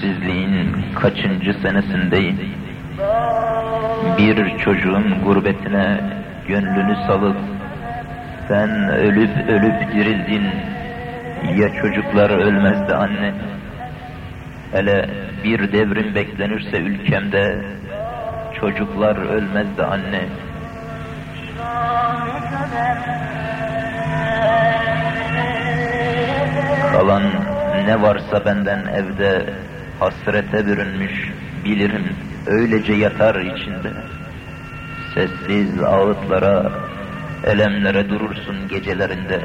sensizliğin kaçıncı senesindeyim? Bir çocuğun gurbetine gönlünü salıp sen ölüp ölüp dirildin ya çocuklar ölmezdi anne hele bir devrim beklenirse ülkemde çocuklar ölmezdi anne kalan ne varsa benden evde hasrete bürünmüş bilirim öylece yatar içinde. Sessiz ağıtlara elemlere durursun gecelerinde.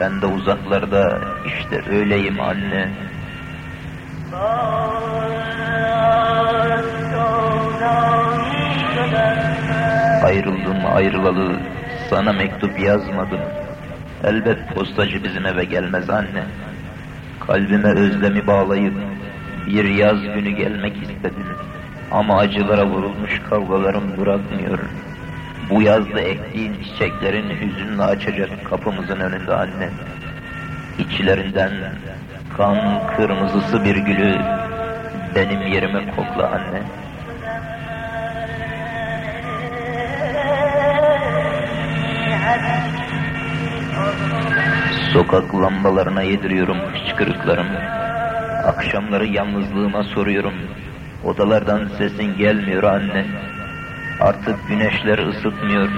Ben de uzaklarda işte öyleyim anne. Ayrıldım ayrılalı sana mektup yazmadım. Elbet postacı bizim eve gelmez anne. Kalbime özlemi bağlayıp bir yaz günü gelmek istedim Ama acılara vurulmuş kavgalarım bırakmıyor Bu yazda ektiğin çiçeklerin hüzünle açacak kapımızın önünde anne İçlerinden kan kırmızısı bir gülü benim yerime kokla anne. Sokak lambalarına yediriyorum hıçkırıklarımı. Akşamları yalnızlığıma soruyorum. Odalardan sesin gelmiyor anne. Artık güneşler ısıtmıyor.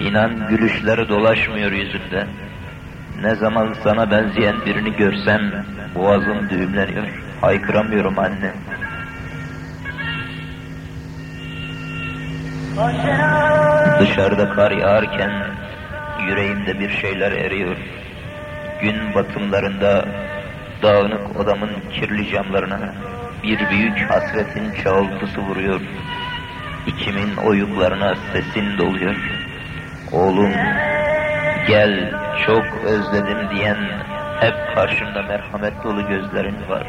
İnan gülüşler dolaşmıyor yüzünde. Ne zaman sana benzeyen birini görsem boğazım düğümleniyor. Haykıramıyorum anne. Dışarıda kar yağarken yüreğimde bir şeyler eriyor. Gün batımlarında dağınık odamın kirli camlarına bir büyük hasretin çağıltısı vuruyor. İçimin oyuklarına sesin doluyor. Oğlum gel çok özledim diyen hep karşımda merhamet dolu gözlerin var.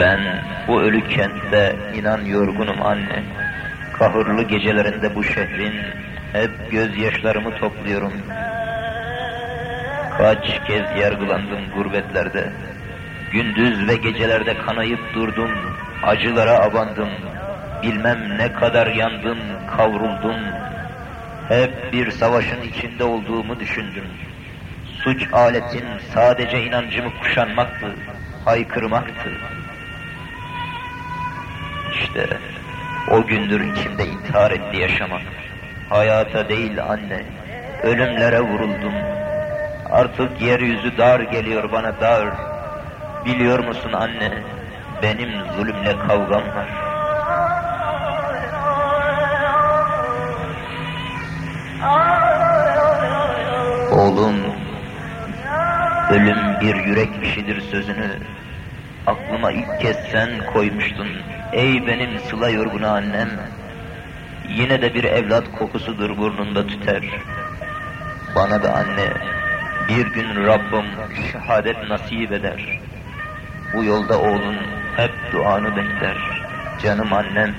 Ben bu ölü kentte inan yorgunum anne. Kahırlı gecelerinde bu şehrin hep gözyaşlarımı topluyorum. Kaç kez yargılandım gurbetlerde. Gündüz ve gecelerde kanayıp durdum, acılara abandım. Bilmem ne kadar yandım, kavruldum. Hep bir savaşın içinde olduğumu düşündüm. Suç aletin sadece inancımı kuşanmaktı, haykırmaktı. İşte o gündür içimde intihar etti yaşamak. Hayata değil anne, ölümlere vuruldum. Artık yeryüzü dar geliyor bana dar. Biliyor musun anne, benim zulümle kavgam var. Oğlum, ölüm bir yürek işidir sözünü aklıma ilk kez sen koymuştun. Ey benim sıla yorgunu annem, yine de bir evlat kokusudur burnunda tüter. Bana da anne, bir gün Rabbim şehadet nasip eder. Bu yolda oğlun hep duanı bekler. Canım annem,